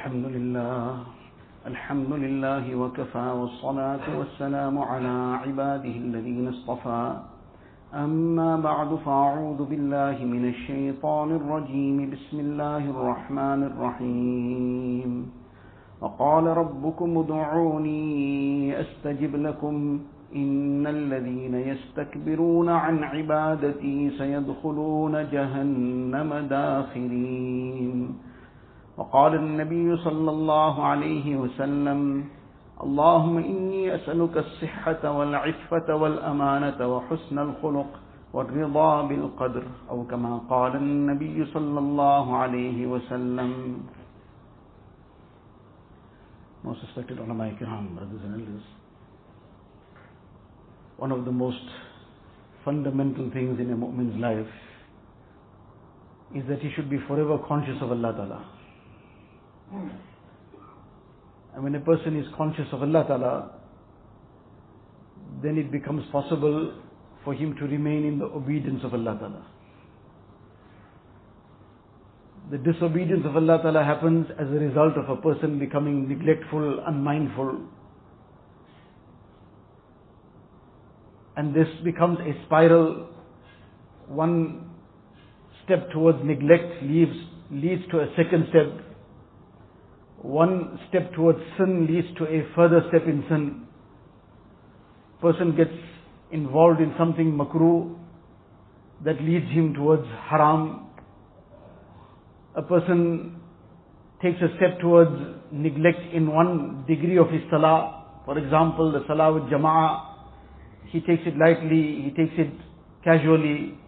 الحمد لله الحمد لله وكفى والصلاة والسلام على عباده الذين اصطفى. أما بعد فأعوذ بالله من الشيطان الرجيم. بسم الله الرحمن الرحيم. وقال ربكم ادعوني أستجب لكم. إن الذين يستكبرون عن عبادتي سيدخلون جهنم داخرين. وقال النبي صلى الله عليه وسلم اللهم إني أسألك الصحة والعفة والأمانة وحسن الخلق والرضا بالقدر أو كما قال النبي صلى الله عليه وسلم Most respected ulama kiram, brothers and elders. One of the most fundamental things in a mu'min's life is that he should be forever conscious of Allah Ta'ala. Hmm. And when a person is conscious of Allah Ta'ala, then it becomes possible for him to remain in the obedience of Allah Ta'ala. The disobedience of Allah Ta'ala happens as a result of a person becoming neglectful, unmindful. And this becomes a spiral. One step towards neglect leads, leads to a second step one step towards sin leads to a further step in sin. Person gets involved in something makruh that leads him towards haram. A person takes a step towards neglect in one degree of his salah. For example, the salah with jama'ah, he takes it lightly, he takes it casually,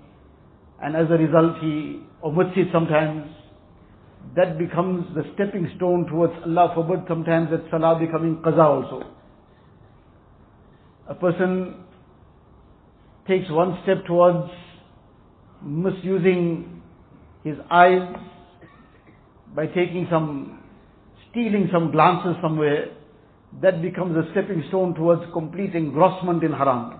and as a result he omits it sometimes that becomes the stepping stone towards Allah forbid sometimes that salah becoming qaza also. A person takes one step towards misusing his eyes by taking some, stealing some glances somewhere, that becomes a stepping stone towards complete engrossment in haram.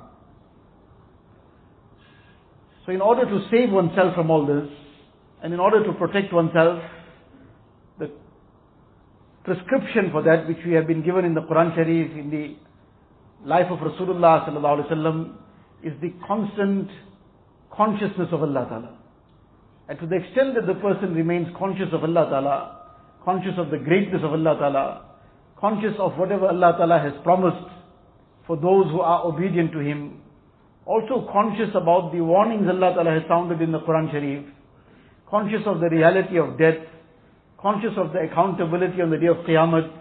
So in order to save oneself from all this, and in order to protect oneself, prescription for that which we have been given in the Quran Sharif, in the life of Rasulullah sallallahu alaihi wasallam, is the constant consciousness of Allah Ta'ala. And to the extent that the person remains conscious of Allah Ta'ala, conscious of the greatness of Allah Ta'ala, conscious of whatever Allah Ta'ala has promised for those who are obedient to Him, also conscious about the warnings Allah Ta'ala has sounded in the Quran Sharif, conscious of the reality of death, conscious of the accountability on the day of Qiyamah,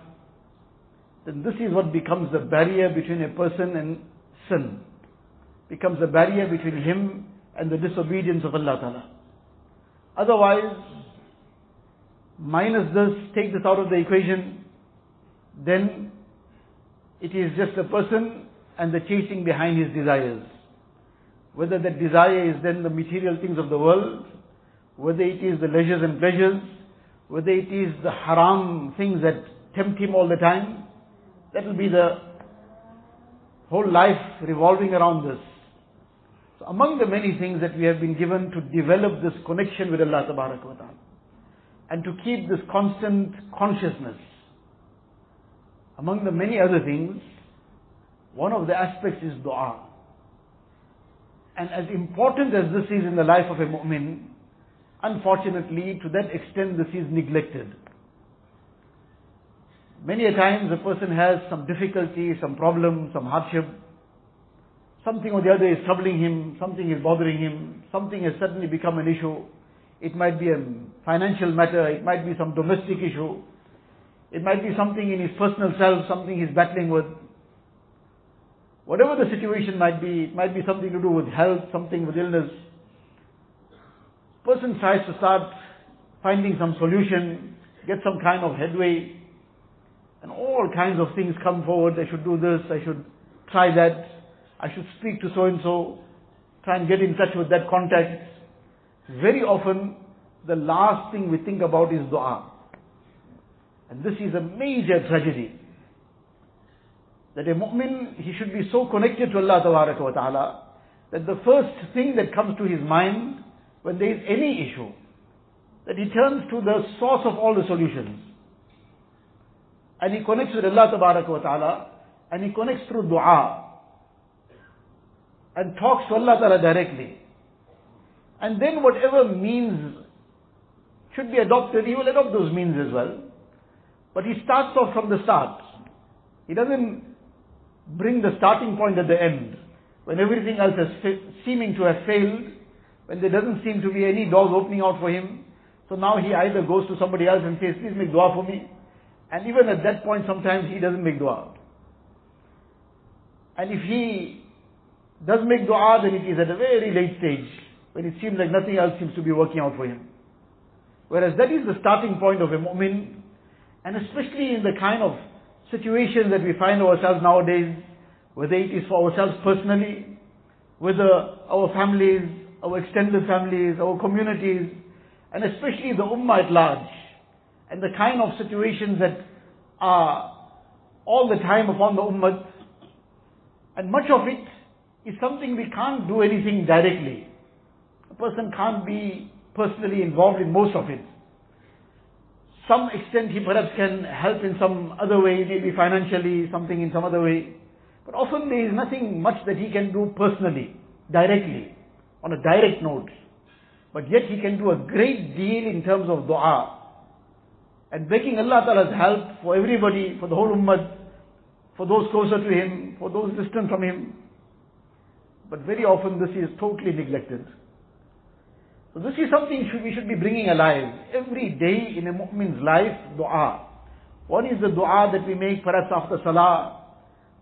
then this is what becomes the barrier between a person and sin. Becomes the barrier between him and the disobedience of Allah Ta'ala. Otherwise, minus this, take this out of the equation, then it is just a person and the chasing behind his desires. Whether that desire is then the material things of the world, whether it is the leisures and pleasures, whether it is the haram things that tempt him all the time, that will be the whole life revolving around this. So among the many things that we have been given to develop this connection with Allah Subhanahu wa ta'ala and to keep this constant consciousness, among the many other things, one of the aspects is dua. And as important as this is in the life of a mu'min, unfortunately, to that extent, this is neglected. Many a times a person has some difficulty, some problem, some hardship, something or the other is troubling him, something is bothering him, something has suddenly become an issue. It might be a financial matter, it might be some domestic issue, it might be something in his personal self, something he's battling with. Whatever the situation might be, it might be something to do with health, something with illness. Person tries to start finding some solution, get some kind of headway, and all kinds of things come forward. I should do this, I should try that, I should speak to so and so, try and get in touch with that contact. Very often, the last thing we think about is dua. And this is a major tragedy. That a mu'min, he should be so connected to Allah wa ta'ala, that the first thing that comes to his mind when there is any issue, that he turns to the source of all the solutions. and he connects with Allah Subhanahu wa ta'ala, and he connects through dua, and talks to Allah ta'ala directly. And then whatever means should be adopted, he will adopt those means as well. But he starts off from the start. He doesn't bring the starting point at the end. When everything else is seeming to have failed, when there doesn't seem to be any doors opening out for him, so now he either goes to somebody else and says, please make dua for me. And even at that point, sometimes he doesn't make dua. And if he does make dua, then it is at a very late stage, when it seems like nothing else seems to be working out for him. Whereas that is the starting point of a mu'min, and especially in the kind of situations that we find ourselves nowadays, whether it is for ourselves personally, whether our families, our extended families, our communities, and especially the ummah at large, and the kind of situations that are all the time upon the ummah, and much of it is something we can't do anything directly. A person can't be personally involved in most of it some extent he perhaps can help in some other way, maybe financially, something in some other way. But often there is nothing much that he can do personally, directly, on a direct note. But yet he can do a great deal in terms of dua. And begging Allah Ta'ala's help for everybody, for the whole ummah, for those closer to him, for those distant from him. But very often this is totally neglected. So this is something we should be bringing alive. Every day in a mu'min's life, dua. One is the dua that we make perhaps after salah,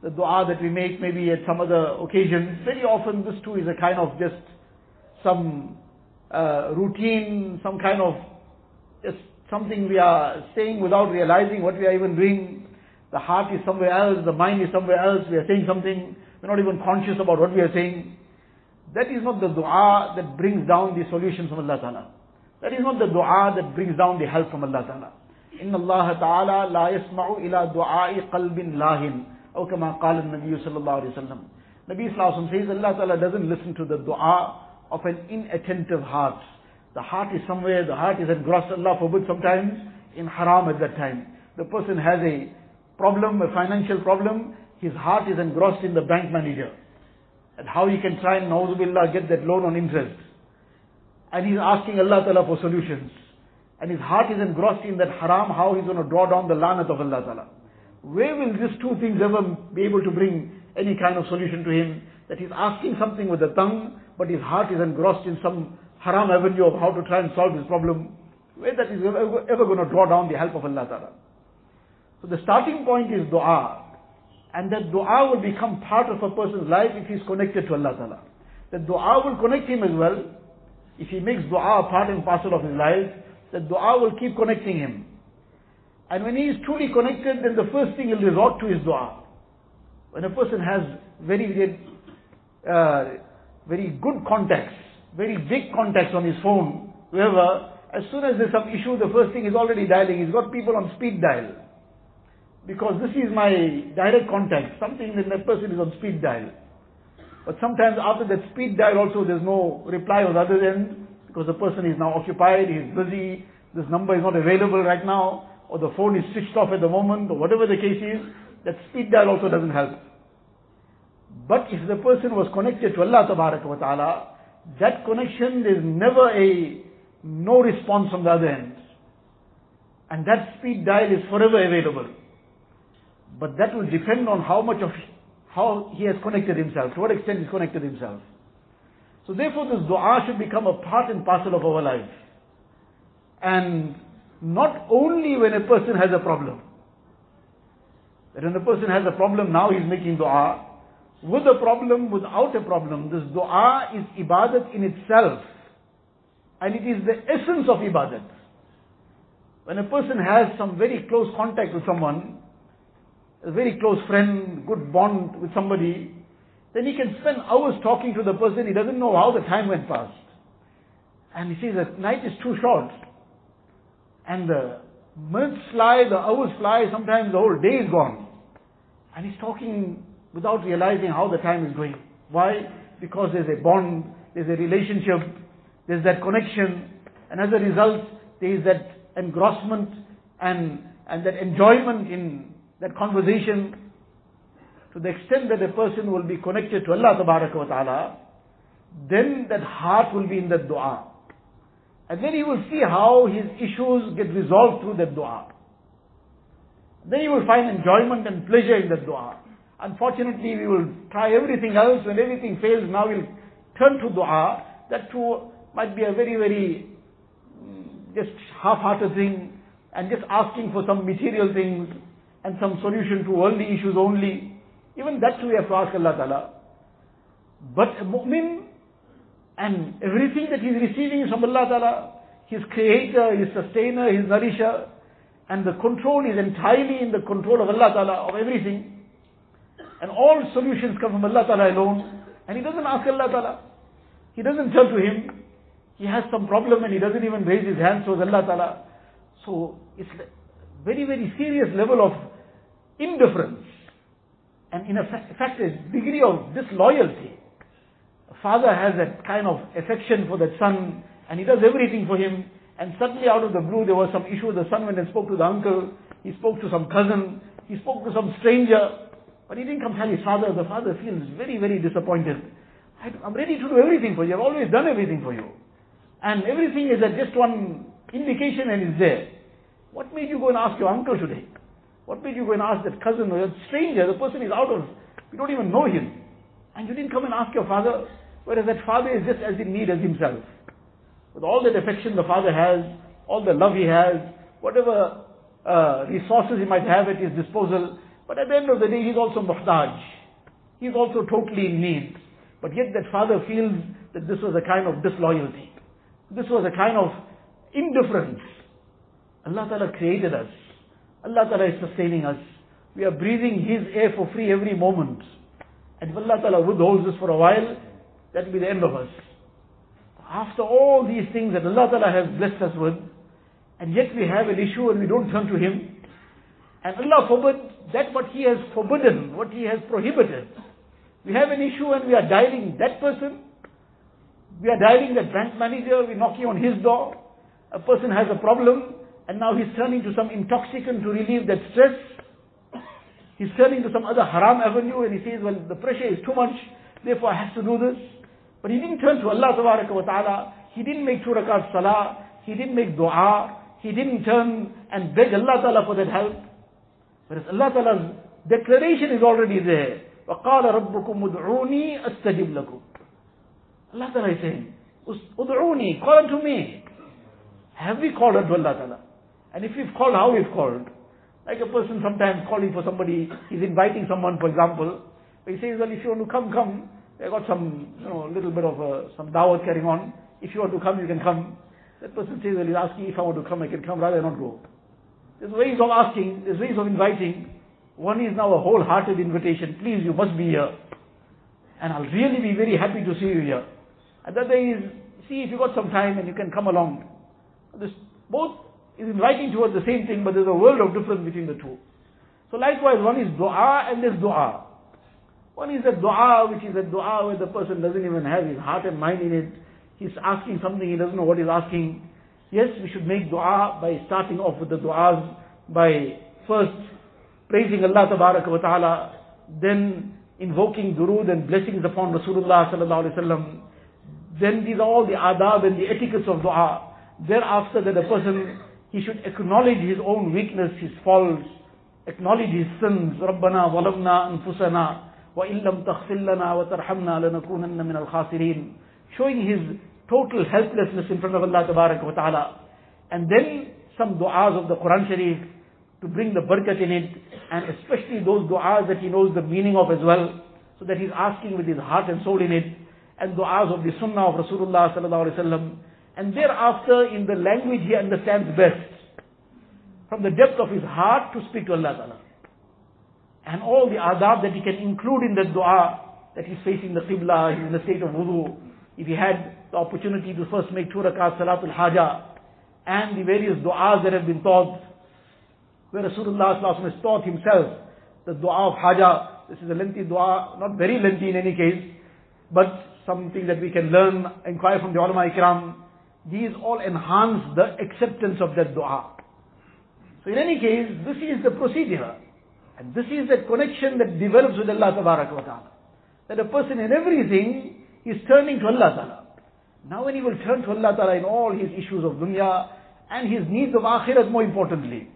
the dua that we make maybe at some other occasion. Very often this too is a kind of just some uh, routine, some kind of just something we are saying without realizing what we are even doing. The heart is somewhere else, the mind is somewhere else, we are saying something, we're not even conscious about what we are saying. That is not the dua that brings down the solution from Allah Ta'ala. That is not the dua that brings down the help from Allah Ta'ala. إن الله تعالى لا يسمع إلى دعاء قلب لاهن أو كما قال النبي صلى الله عليه وسلم Nabi Sallallahu says Allah Ta'ala doesn't listen to the dua of an inattentive heart. The heart is somewhere, the heart is engrossed, Allah forbid sometimes, in haram at that time. The person has a problem, a financial problem, his heart is engrossed in the bank manager and how he can try and, get that loan on interest. And he's asking Allah Ta'ala for solutions. And his heart is engrossed in that haram, how he's going to draw down the lanat of Allah Ta'ala. Where will these two things ever be able to bring any kind of solution to him? That he's asking something with the tongue, but his heart is engrossed in some haram avenue of how to try and solve his problem. Where that is ever, going to draw down the help of Allah Ta'ala. So the starting point is dua. And that dua will become part of a person's life if he's connected to Allah Ta'ala. That dua will connect him as well. If he makes dua a part and parcel of his life, that dua will keep connecting him. And when he is truly connected, then the first thing he'll resort to is dua. When a person has very, very, uh, very good contacts, very big contacts on his phone, whoever, as soon as there's some issue, the first thing he's already dialing. He's got people on speed dial because this is my direct contact, something that that person is on speed dial. But sometimes after that speed dial also there's no reply on the other end because the person is now occupied, he's busy, this number is not available right now, or the phone is switched off at the moment, or whatever the case is, that speed dial also doesn't help. But if the person was connected to Allah Subhanahu wa ta'ala, that connection is never a no response from the other end. And that speed dial is forever available. But that will depend on how much of how he has connected himself, to what extent he's connected himself. So therefore this dua should become a part and parcel of our life. And not only when a person has a problem. That when a person has a problem, now he's making dua. With a problem, without a problem, this dua is ibadat in itself. And it is the essence of ibadat. When a person has some very close contact with someone, a very close friend, good bond with somebody, then he can spend hours talking to the person, he doesn't know how the time went past. And he says that night is too short. And the minutes fly, the hours fly, sometimes the whole day is gone. And he's talking without realizing how the time is going. Why? Because there's a bond, there's a relationship, there's that connection, and as a result, there is that engrossment and, and that enjoyment in that conversation to the extent that a person will be connected to Allah wa ta'ala, then that heart will be in that dua. And then he will see how his issues get resolved through that dua. Then he will find enjoyment and pleasure in that dua. Unfortunately, we will try everything else. When everything fails, now we'll turn to dua. That too might be a very, very mm, just half-hearted thing and just asking for some material things and some solution to worldly issues only. Even that too we have to ask Allah Ta'ala. But a mu'min and everything that he is receiving is from Allah Ta'ala. His creator, his sustainer, his nourisher. And the control is entirely in the control of Allah Ta'ala of everything. And all solutions come from Allah Ta'ala alone. And he doesn't ask Allah Ta'ala. He doesn't tell to him. He has some problem and he doesn't even raise his hands towards Allah Ta'ala. So it's a very, very serious level of indifference. And in fact, a degree of disloyalty. A father has that kind of affection for that son and he does everything for him. And suddenly out of the blue there was some issue. The son went and spoke to the uncle. He spoke to some cousin. He spoke to some stranger. But he didn't come tell his father. The father feels very, very disappointed. I'm ready to do everything for you. I've always done everything for you. And everything is at just one indication and is there. What made you go and ask your uncle today? What made you go and ask that cousin or that stranger? The person is out of, you don't even know him. And you didn't come and ask your father, whereas that father is just as in need as himself. With all that affection the father has, all the love he has, whatever uh, resources he might have at his disposal, but at the end of the day, he's also muhtaj. He's also totally in need. But yet that father feels that this was a kind of disloyalty. This was a kind of indifference. Allah Ta'ala created us. Allah Ta'ala is sustaining us. We are breathing His air for free every moment. And if Allah Ta'ala withholds us for a while, that will be the end of us. After all these things that Allah Ta'ala has blessed us with, and yet we have an issue and we don't turn to Him, and Allah forbid that what He has forbidden, what He has prohibited. We have an issue and we are dialing that person, we are dialing that bank manager, we're knocking on his door, a person has a problem, and now he's turning to some intoxicant to relieve that stress. He's turning to some other haram avenue and he says, well, the pressure is too much, therefore I have to do this. But he didn't turn to Allah Subhanahu wa ta'ala. He didn't make two rakat salah. He didn't make dua. He didn't turn and beg Allah ta'ala for that help. Whereas Allah ta'ala's declaration is already there. وَقَالَ رَبُّكُمْ مُدْعُونِي أَسْتَجِبْ لَكُمْ Allah ta'ala is saying, Ud'uni, call unto me. Have we called unto Allah ta'ala? And if we've called, how we've called? Like a person sometimes calling for somebody, he's inviting someone, for example. He says, well, if you want to come, come. I got some, you know, a little bit of uh, some dawah carrying on. If you want to come, you can come. That person says, well, he's asking if I want to come, I can come, rather not go. There's ways of asking, there's ways of inviting. One is now a wholehearted invitation. Please, you must be here. And I'll really be very happy to see you here. And the other is, see if you got some time and you can come along. This both is inviting towards the same thing, but there's a world of difference between the two. So likewise, one is dua and there's dua. One is a dua, which is a dua where the person doesn't even have his heart and mind in it. He's asking something, he doesn't know what he's asking. Yes, we should make dua by starting off with the duas, by first praising Allah wa ta'ala, then invoking durood and blessings upon Rasulullah sallallahu alaihi wasallam. Then these are all the adab and the etiquettes of dua. Thereafter that a person he should acknowledge his own weakness, his faults, acknowledge his sins. رَبَّنَا ظَلَمْنَا أَنفُسَنَا وَإِن لَمْ تَغْفِرْ لَنَا وَتَرْحَمْنَا لَنَكُونَنَّ مِنَ الْخَاسِرِينَ Showing his total helplessness in front of Allah wa ta'ala. And then some du'as of the Quran Sharif to bring the barakat in it, and especially those du'as that he knows the meaning of as well, so that he's asking with his heart and soul in it, and du'as of the sunnah of Rasulullah sallallahu alaihi wasallam, and thereafter, in the language he understands best, from the depth of his heart to speak to Allah Ta'ala. And all the adab that he can include in that dua, that he's facing the qibla, he's in the state of wudu, if he had the opportunity to first make two rakat salatul haja, and the various du'as that have been taught, where Rasulullah has taught himself, the dua of haja, this is a lengthy dua, not very lengthy in any case, but something that we can learn, inquire from the ulama ikram, these all enhance the acceptance of that dua. So in any case, this is the procedure. And this is that connection that develops with Allah Ta'ala. That a person in everything is turning to Allah Ta'ala. Now when he will turn to Allah Ta'ala in all his issues of dunya and his needs of akhirat more importantly.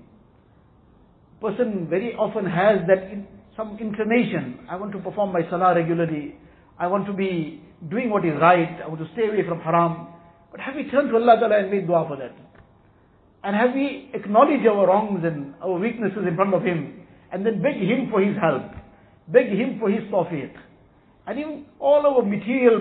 Person very often has that in, some inclination. I want to perform my salah regularly. I want to be doing what is right. I want to stay away from haram. But have we turned to Allah Ta'ala and made dua for that? And have we acknowledged our wrongs and our weaknesses in front of Him and then beg Him for His help? Beg Him for His tawfiq. And even all our material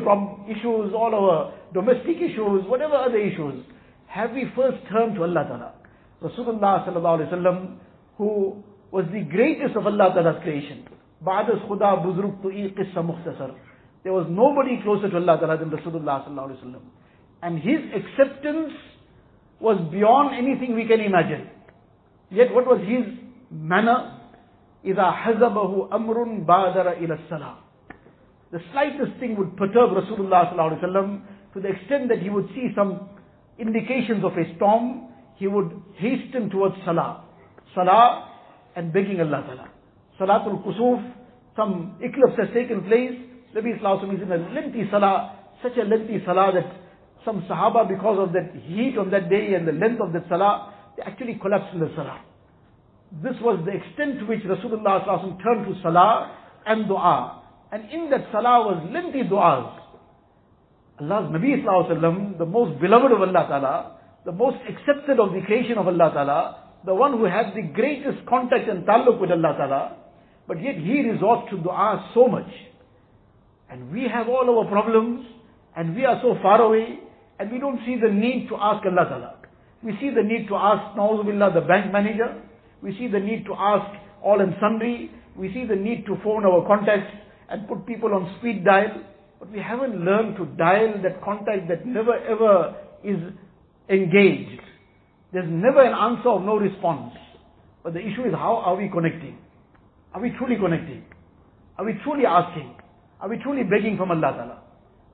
issues, all our domestic issues, whatever other issues, have we first turned to Allah Ta'ala? Rasulullah Sallallahu Alaihi Wasallam, who was the greatest of Allah Ta'ala's creation. Ba'das khuda buzruk tu'i qissa mukhtasar. There was nobody closer to Allah Ta'ala than Rasulullah Sallallahu Alaihi Wasallam. And his acceptance was beyond anything we can imagine. Yet what was his manner? إِذَا حَزَبَهُ أَمْرٌ بَادَرَ إِلَى السَّلَامِ The slightest thing would perturb Rasulullah Sallallahu Alaihi Wasallam to the extent that he would see some indications of a storm, he would hasten towards Salah. Salah and begging Allah Ta'ala. Salatul Kusuf, some eclipse has taken place. Nabi Sallallahu is in a lengthy Salah, such a lengthy Salah that some Sahaba, because of that heat on that day and the length of that Salah, they actually collapsed in the Salah. This was the extent to which Rasulullah turned to Salah and Dua. And in that Salah was lengthy du'as. Allah's Nabi Sallallahu the most beloved of Allah Ta'ala, the most accepted of the creation of Allah Ta'ala, the one who has the greatest contact and taluk with Allah Ta'ala, but yet he resorts to dua so much. And we have all our problems, and we are so far away, and we don't see the need to ask Allah Ta'ala. We see the need to ask, Nauzubillah, the bank manager. We see the need to ask all and sundry. We see the need to phone our contacts and put people on speed dial. But we haven't learned to dial that contact that never ever is engaged. There's never an answer of no response. But the issue is how are we connecting? Are we truly connecting? Are we truly asking? Are we truly begging from Allah Ta'ala?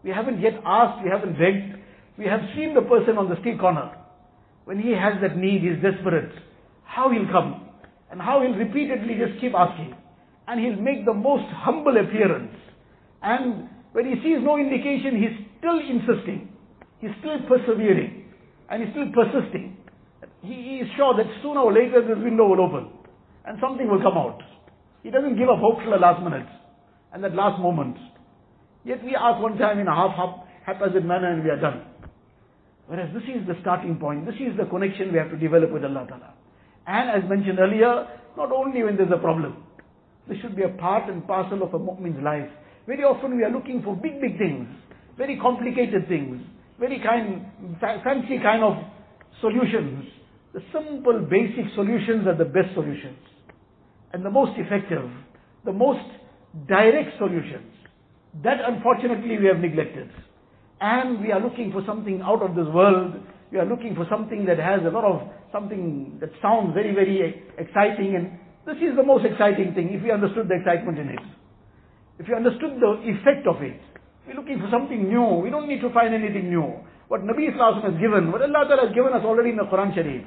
We haven't yet asked, we haven't begged. We have seen the person on the street corner. When he has that need, he's desperate. How he'll come. And how he'll repeatedly just keep asking. And he'll make the most humble appearance. And when he sees no indication, he's still insisting. He's still persevering. And he's still persisting he is sure that sooner or later this window will open and something will come out. He doesn't give up hope till the last minute and that last moment. Yet we ask one time in a half, half haphazard manner and we are done. Whereas this is the starting point. This is the connection we have to develop with Allah Ta'ala. And as mentioned earlier, not only when there's a problem. This should be a part and parcel of a mu'min's life. Very often we are looking for big, big things. Very complicated things. Very kind, fancy kind of solutions. The simple basic solutions are the best solutions. And the most effective, the most direct solutions. That unfortunately we have neglected. And we are looking for something out of this world. We are looking for something that has a lot of, something that sounds very, very exciting. And this is the most exciting thing if we understood the excitement in it. If you understood the effect of it. We're looking for something new. We don't need to find anything new. What Nabi Islam has given, what Allah has given us already in the Quran Sharif.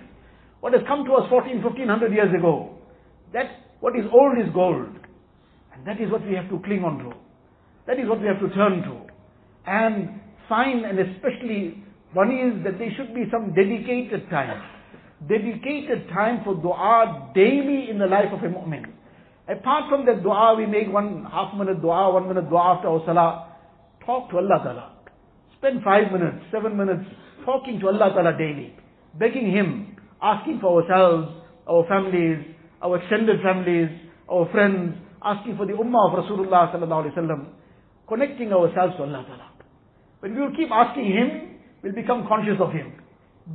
What has come to us 14, 1500 years ago. That what is old is gold. And that is what we have to cling on to. That is what we have to turn to. And find, and especially, one is that there should be some dedicated time. Dedicated time for dua daily in the life of a mu'min. Apart from that dua, we make one half minute dua, one minute dua after our salah. Talk to Allah Ta'ala. Spend five minutes, seven minutes talking to Allah Ta'ala daily. Begging Him asking for ourselves, our families, our extended families, our friends, asking for the ummah of Rasulullah sallallahu alaihi wasallam, connecting ourselves to Allah Ta'ala. When we will keep asking Him, we'll become conscious of Him.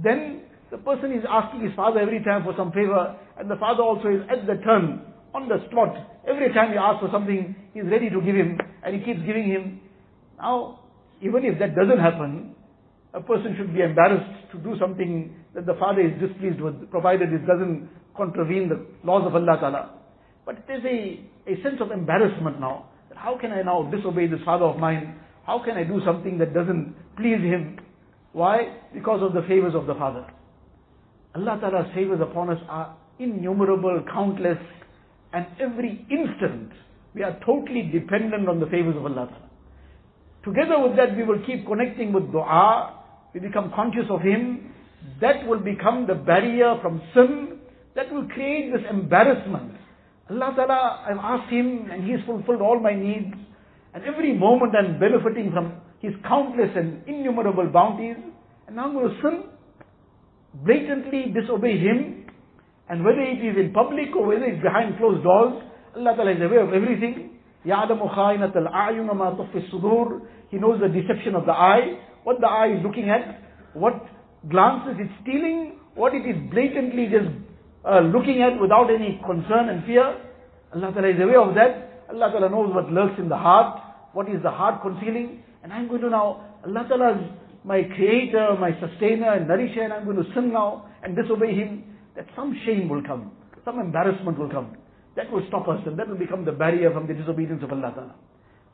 Then the person is asking his father every time for some favor, and the father also is at the turn, on the spot. Every time he asks for something, he's ready to give him, and he keeps giving him. Now, even if that doesn't happen, a person should be embarrassed to do something that the father is displeased with, provided it doesn't contravene the laws of Allah Ta'ala. But there's a, a sense of embarrassment now. That how can I now disobey this father of mine? How can I do something that doesn't please him? Why? Because of the favors of the father. Allah Ta'ala's favors upon us are innumerable, countless, and every instant, we are totally dependent on the favors of Allah. Together with that, we will keep connecting with dua, we become conscious of Him, that will become the barrier from sin, that will create this embarrassment. Allah Ta'ala, I've asked Him and He has fulfilled all my needs, and every moment I'm benefiting from His countless and innumerable bounties, and now I'm going to sin, blatantly disobey Him, and whether it is in public or whether it's behind closed doors, Allah Ta'ala is aware of everything. يَعْلَمُ خَائِنَةَ الْأَعْيُنَ مَا تُخْفِي الصُّدُورِ He knows the deception of the eye, what the eye is looking at, what glances it's stealing, what it is blatantly just uh, looking at without any concern and fear. Allah Ta'ala is aware of that. Allah Ta'ala knows what lurks in the heart, what is the heart concealing. And I'm going to now, Allah Ta'ala is my creator, my sustainer and nourisher, and I'm going to sin now and disobey Him. That some shame will come, some embarrassment will come. That will stop us and that will become the barrier from the disobedience of Allah Ta'ala.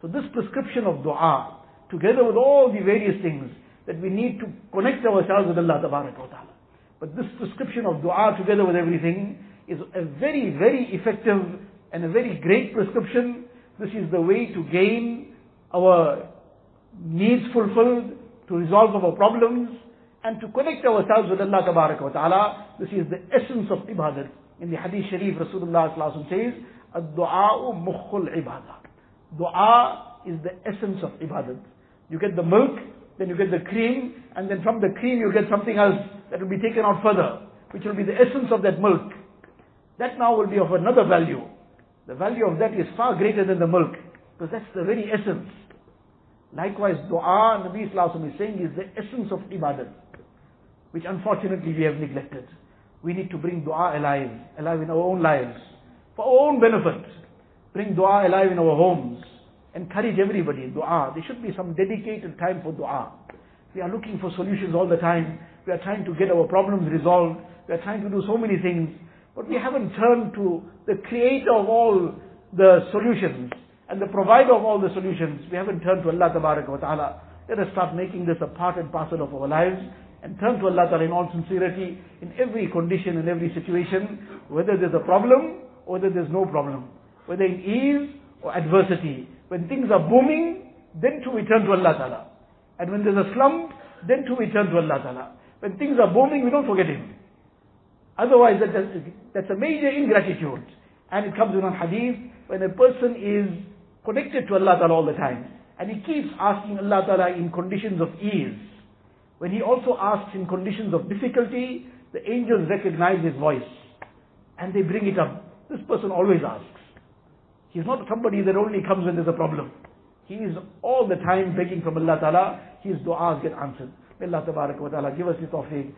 So this prescription of dua, together with all the various things that we need to connect ourselves with Allah Ta'ala. But this prescription of dua together with everything is a very, very effective and a very great prescription. This is the way to gain our needs fulfilled, to resolve our problems, and to connect ourselves with Allah Ta'ala. This is the essence of ibadat. In the Hadith Sharif, Rasulullah says, Ad-du'a'u mukhul ibadah. Dua is the essence of ibadat. You get the milk, then you get the cream, and then from the cream you get something else that will be taken out further, which will be the essence of that milk. That now will be of another value. The value of that is far greater than the milk, because that's the very essence. Likewise, dua, Nabi Islam is saying, is the essence of ibadat, which unfortunately we have neglected. We need to bring dua alive, alive in our own lives, for our own benefit. Bring dua alive in our homes. Encourage everybody, in dua. There should be some dedicated time for dua. We are looking for solutions all the time. We are trying to get our problems resolved. We are trying to do so many things. But we haven't turned to the creator of all the solutions and the provider of all the solutions. We haven't turned to Allah Ta'ala. Let us start making this a part and parcel of our lives and turn to Allah Ta'ala in all sincerity in every condition, in every situation, whether there's a problem or whether there's no problem, whether in ease or adversity. When things are booming, then too we turn to Allah Ta'ala. And when there's a slump, then too we turn to Allah Ta'ala. When things are booming, we don't forget Him. Otherwise, that, that's a major ingratitude. And it comes in on hadith, when a person is connected to Allah Ta'ala all the time, and he keeps asking Allah Ta'ala in conditions of ease, when he also asks in conditions of difficulty, the angels recognize his voice and they bring it up. This person always asks. He's not somebody that only comes when there's a problem. He is all the time begging from Allah Ta'ala. His du'as get answered. May Allah Ta'ala give us the tawfiq.